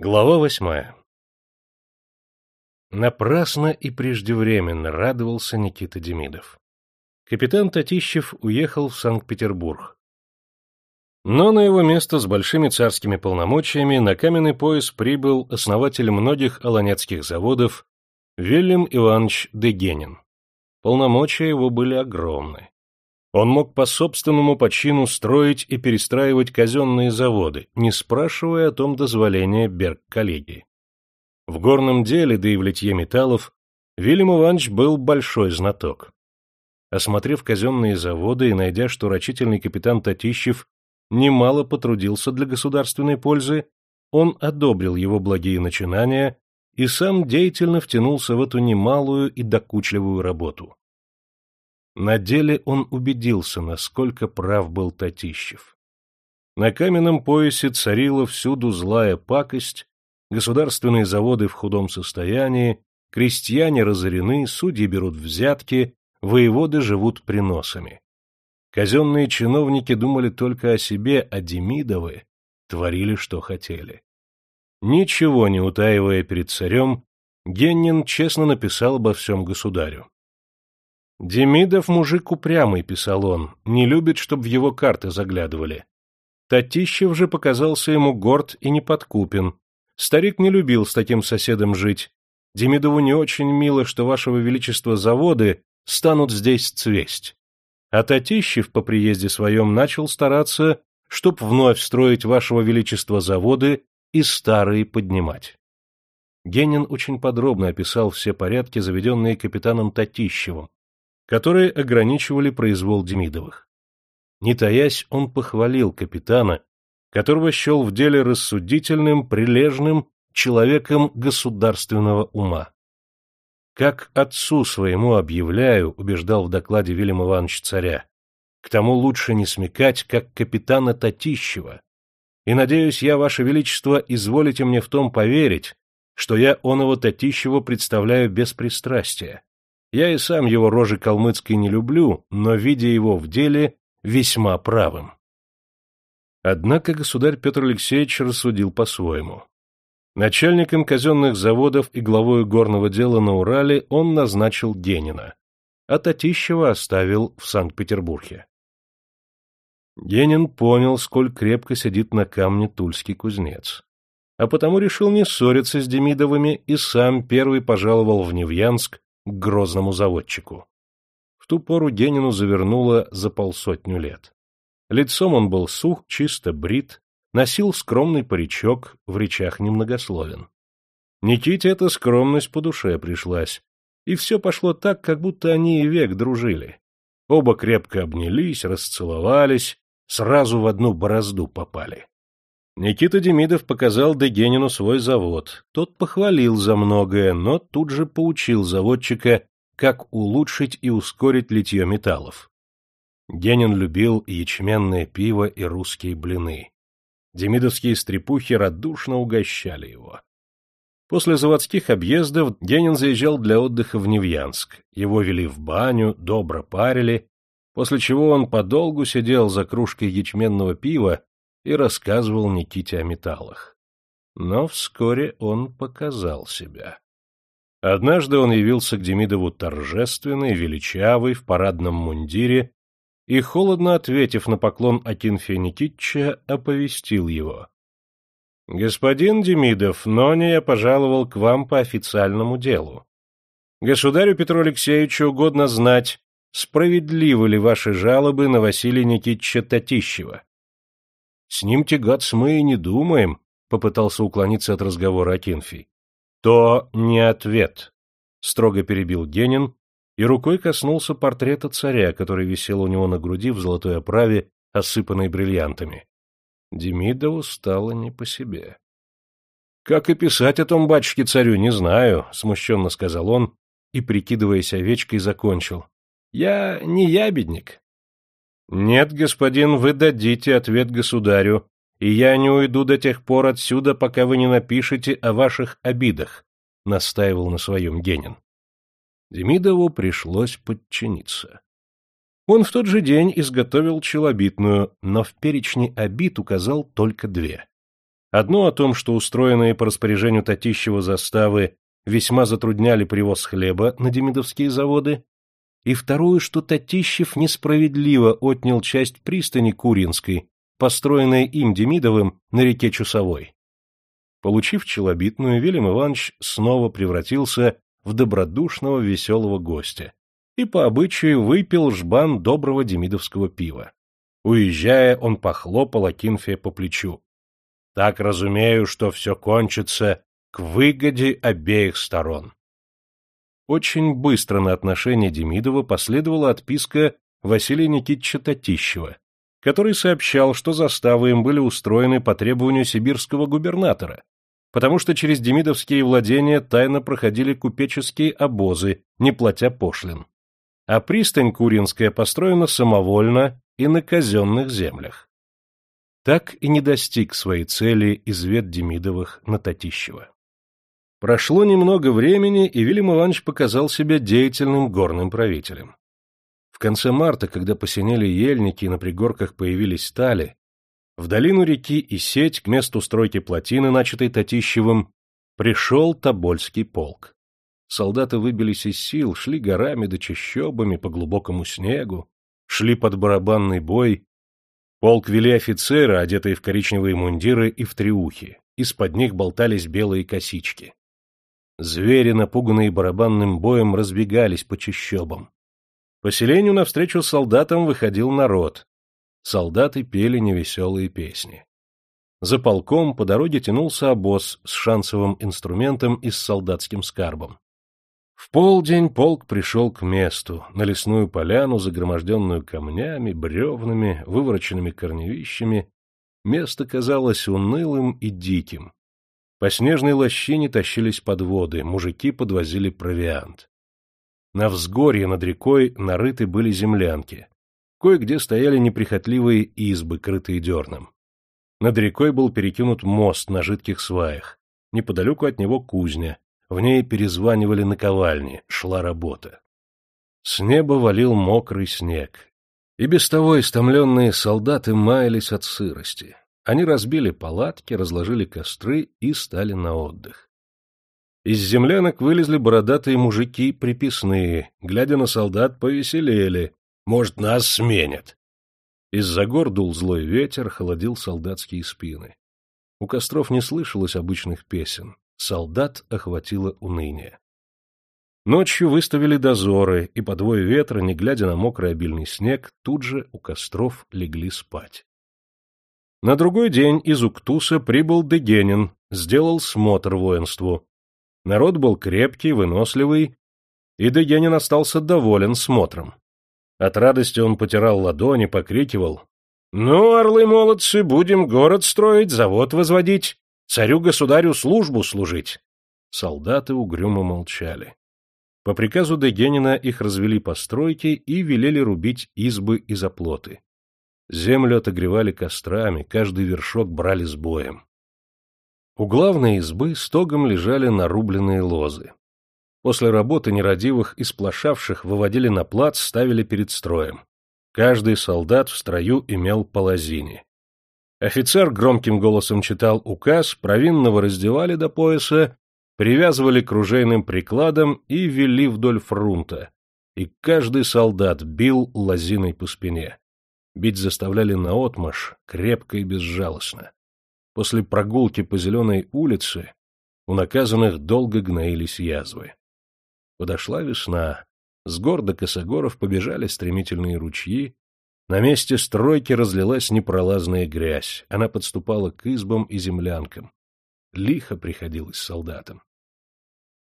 Глава восьмая Напрасно и преждевременно радовался Никита Демидов. Капитан Татищев уехал в Санкт-Петербург. Но на его место с большими царскими полномочиями на каменный пояс прибыл основатель многих аланецких заводов Вильям Иванович Дегенин. Полномочия его были огромны. Он мог по собственному почину строить и перестраивать казенные заводы, не спрашивая о том дозволения Берг-коллегии. В горном деле, да и в литье металлов, Вильям Иванович был большой знаток. Осмотрев казенные заводы и найдя, что рачительный капитан Татищев немало потрудился для государственной пользы, он одобрил его благие начинания и сам деятельно втянулся в эту немалую и докучливую работу. На деле он убедился, насколько прав был Татищев. На каменном поясе царила всюду злая пакость, государственные заводы в худом состоянии, крестьяне разорены, судьи берут взятки, воеводы живут приносами. Казенные чиновники думали только о себе, а Демидовы творили, что хотели. Ничего не утаивая перед царем, Геннин честно написал обо всем государю. Демидов мужик упрямый, писал он, не любит, чтобы в его карты заглядывали. Татищев же показался ему горд и неподкупен. Старик не любил с таким соседом жить. Демидову не очень мило, что вашего величества заводы станут здесь цвесть. А Татищев по приезде своем начал стараться, чтоб вновь строить вашего величества заводы и старые поднимать. Генин очень подробно описал все порядки, заведенные капитаном Татищевым, которые ограничивали произвол Демидовых. Не таясь, он похвалил капитана, которого счел в деле рассудительным, прилежным человеком государственного ума. «Как отцу своему объявляю», — убеждал в докладе Вильям Иванович царя, «к тому лучше не смекать, как капитана Татищева. И, надеюсь, я, Ваше Величество, изволите мне в том поверить, что я оного Татищева представляю без пристрастия, я и сам его рожи калмыцкой не люблю, но, видя его в деле, весьма правым. Однако государь Петр Алексеевич рассудил по-своему. Начальником казенных заводов и главой горного дела на Урале он назначил Генина, а Татищева оставил в Санкт-Петербурге. Генин понял, сколь крепко сидит на камне тульский кузнец, а потому решил не ссориться с Демидовыми и сам первый пожаловал в Невьянск к грозному заводчику. В ту пору Денину завернуло за полсотню лет. Лицом он был сух, чисто брит, носил скромный паричок, в речах немногословен. Никите эта скромность по душе пришлась, и все пошло так, как будто они и век дружили. Оба крепко обнялись, расцеловались, сразу в одну борозду попали. Никита Демидов показал Дегенину свой завод. Тот похвалил за многое, но тут же поучил заводчика, как улучшить и ускорить литье металлов. Генин любил ячменное пиво и русские блины. Демидовские стрепухи радушно угощали его. После заводских объездов Генин заезжал для отдыха в Невьянск. Его вели в баню, добро парили, после чего он подолгу сидел за кружкой ячменного пива и рассказывал Никите о металлах. Но вскоре он показал себя. Однажды он явился к Демидову торжественный, величавый, в парадном мундире, и, холодно ответив на поклон Акинфия Никитича, оповестил его. — Господин Демидов, Ноня я пожаловал к вам по официальному делу. Государю Петру Алексеевичу угодно знать, справедливы ли ваши жалобы на Василия Никитича Татищева. — С ним тягаться мы и не думаем, — попытался уклониться от разговора Акинфий. — То не ответ, — строго перебил Генин и рукой коснулся портрета царя, который висел у него на груди в золотой оправе, осыпанной бриллиантами. Демидову стало не по себе. — Как и писать о том батюшке царю, не знаю, — смущенно сказал он и, прикидываясь овечкой, закончил. — Я не ябедник. Нет, господин, вы дадите ответ государю, и я не уйду до тех пор отсюда, пока вы не напишете о ваших обидах, — настаивал на своем Генин. Демидову пришлось подчиниться. Он в тот же день изготовил челобитную, но в перечне обид указал только две. Одно о том, что устроенные по распоряжению Татищева заставы весьма затрудняли привоз хлеба на демидовские заводы, и второе, что Татищев несправедливо отнял часть пристани Куринской, построенной им Демидовым на реке Чусовой. Получив челобитную, Вильям Иванович снова превратился в добродушного веселого гостя и по обычаю выпил жбан доброго демидовского пива. Уезжая, он похлопал Акинфия по плечу. Так разумею, что все кончится к выгоде обеих сторон. Очень быстро на отношение Демидова последовала отписка Василия Никитича Татищева, который сообщал, что заставы им были устроены по требованию сибирского губернатора, потому что через демидовские владения тайно проходили купеческие обозы, не платя пошлин. А пристань Куринская построена самовольно и на казенных землях. Так и не достиг своей цели извед Демидовых на Татищева. Прошло немного времени, и Вильям Иванович показал себя деятельным горным правителем. В конце марта, когда посинели ельники и на пригорках появились стали, в долину реки и сеть к месту стройки плотины, начатой Татищевым, пришел Тобольский полк. Солдаты выбились из сил, шли горами да чащобами по глубокому снегу, шли под барабанный бой. Полк вели офицеры, одетые в коричневые мундиры и в триухи. Из-под них болтались белые косички. Звери, напуганные барабанным боем, разбегались по чащобам. По селению навстречу солдатам выходил народ. Солдаты пели невеселые песни. За полком по дороге тянулся обоз с шансовым инструментом и с солдатским скарбом. В полдень полк пришел к месту, на лесную поляну, загроможденную камнями, бревнами, вывороченными корневищами. Место казалось унылым и диким. По снежной лощине тащились подводы, мужики подвозили провиант. На взгорье над рекой нарыты были землянки. Кое-где стояли неприхотливые избы, крытые дерном. Над рекой был перекинут мост на жидких сваях. Неподалеку от него кузня. В ней перезванивали наковальни, шла работа. С неба валил мокрый снег. И без того истомленные солдаты маялись от сырости. Они разбили палатки, разложили костры и стали на отдых. Из землянок вылезли бородатые мужики приписные, глядя на солдат, повеселели. Может, нас сменят. Из-за гор дул злой ветер, холодил солдатские спины. У костров не слышалось обычных песен. Солдат охватило уныние. Ночью выставили дозоры, и по двое ветра, не глядя на мокрый обильный снег, тут же у костров легли спать. На другой день из Уктуса прибыл Дегенин, сделал смотр воинству. Народ был крепкий, выносливый, и Дегенин остался доволен смотром. От радости он потирал ладони, покрикивал. — Ну, орлы-молодцы, будем город строить, завод возводить, царю-государю службу служить. Солдаты угрюмо молчали. По приказу Дегенина их развели по стройке и велели рубить избы и заплоты. Землю отогревали кострами, каждый вершок брали с боем. У главной избы стогом лежали нарубленные лозы. После работы нерадивых и сплошавших выводили на плац, ставили перед строем. Каждый солдат в строю имел по лозине. Офицер громким голосом читал указ, провинного раздевали до пояса, привязывали к ружейным прикладам и вели вдоль фрунта. И каждый солдат бил лозиной по спине. Бить заставляли наотмашь, крепко и безжалостно. После прогулки по зеленой улице у наказанных долго гноились язвы. Подошла весна. С гор до косогоров побежали стремительные ручьи. На месте стройки разлилась непролазная грязь. Она подступала к избам и землянкам. Лихо приходилось солдатам.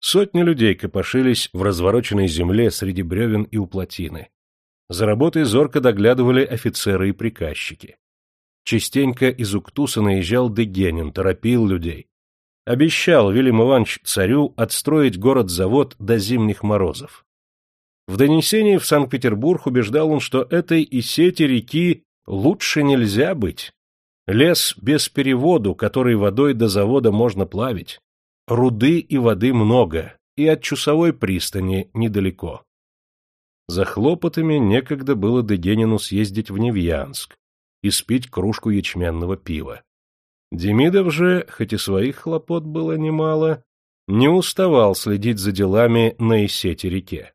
Сотни людей копошились в развороченной земле среди бревен и уплотины. За работой зорко доглядывали офицеры и приказчики. Частенько из Уктуса наезжал Дегенин, торопил людей. Обещал Вильям Иванович царю отстроить город-завод до зимних морозов. В донесении в Санкт-Петербург убеждал он, что этой и сети реки лучше нельзя быть. Лес без переводу, который водой до завода можно плавить. Руды и воды много, и от Чусовой пристани недалеко. За хлопотами некогда было Дегенину съездить в Невьянск и спить кружку ячменного пива. Демидов же, хоть и своих хлопот было немало, не уставал следить за делами на Исете-реке.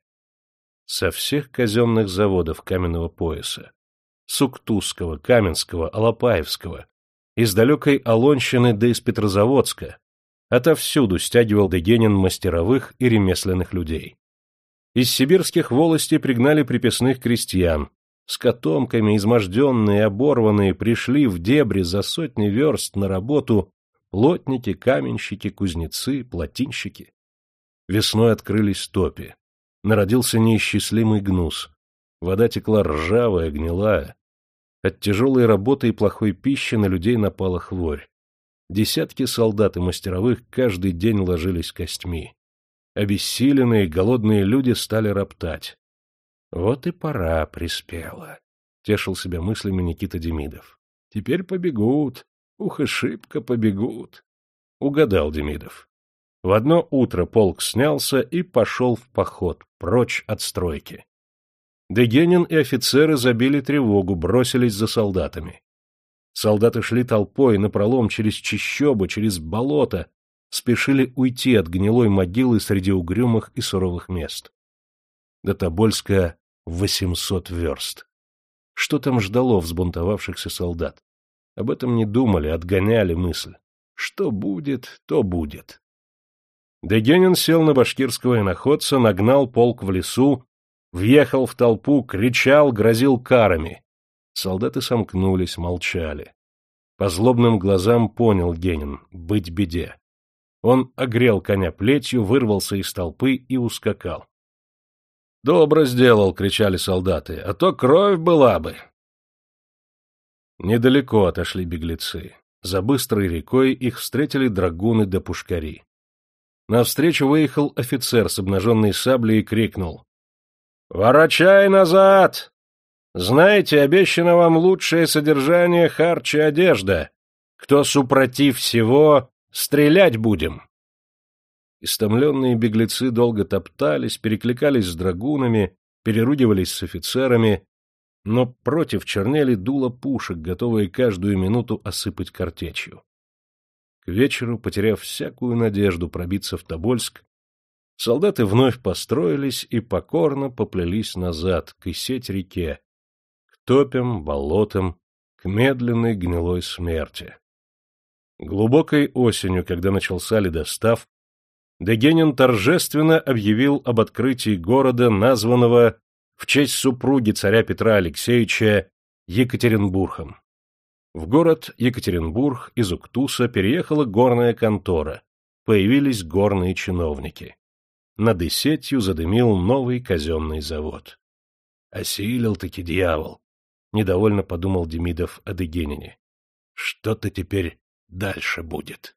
Со всех казенных заводов каменного пояса, Суктузского, Каменского, Алапаевского, из далекой Олонщины до из Петрозаводска, отовсюду стягивал Дегенин мастеровых и ремесленных людей. Из сибирских волостей пригнали приписных крестьян, с котомками, изможденные, оборванные, пришли в дебри за сотни верст на работу плотники, каменщики, кузнецы, плотинщики. Весной открылись топи. Народился неисчислимый гнус. Вода текла ржавая, гнилая. От тяжелой работы и плохой пищи на людей напала хворь. Десятки солдат и мастеровых каждый день ложились костьми. Обессиленные, голодные люди стали роптать. Вот и пора приспела, — тешил себя мыслями Никита Демидов. Теперь побегут, ух и шибко побегут. Угадал Демидов. В одно утро полк снялся и пошел в поход, прочь от стройки. Дегенин и офицеры забили тревогу, бросились за солдатами. Солдаты шли толпой напролом через чащобы, через болото, спешили уйти от гнилой могилы среди угрюмых и суровых мест. До Тобольска восемьсот верст. Что там ждало взбунтовавшихся солдат? Об этом не думали, отгоняли мысль. Что будет, то будет. Дегенин сел на башкирского иноходца, нагнал полк в лесу, въехал в толпу, кричал, грозил карами. Солдаты сомкнулись, молчали. По злобным глазам понял Генин — быть беде. Он огрел коня плетью, вырвался из толпы и ускакал. — Добро сделал, — кричали солдаты, — а то кровь была бы. Недалеко отошли беглецы. За быстрой рекой их встретили драгуны да пушкари. Навстречу выехал офицер с обнаженной саблей и крикнул. — Ворочай назад! Знаете, обещано вам лучшее содержание харча одежда. Кто супротив всего, стрелять будем. Истомленные беглецы долго топтались, перекликались с драгунами, переругивались с офицерами, но против чернели дуло пушек, готовые каждую минуту осыпать картечью. К вечеру, потеряв всякую надежду пробиться в Тобольск, солдаты вновь построились и покорно поплелись назад, к Исеть-реке, топям, болотам, к медленной гнилой смерти. Глубокой осенью, когда начался ледостав, Дегенин торжественно объявил об открытии города, названного в честь супруги царя Петра Алексеевича Екатеринбургом. В город Екатеринбург из Уктуса переехала горная контора, появились горные чиновники. Над Исетью задымил новый казенный завод. Осилил-таки дьявол, — недовольно подумал Демидов о Дегенине. — Что-то теперь дальше будет.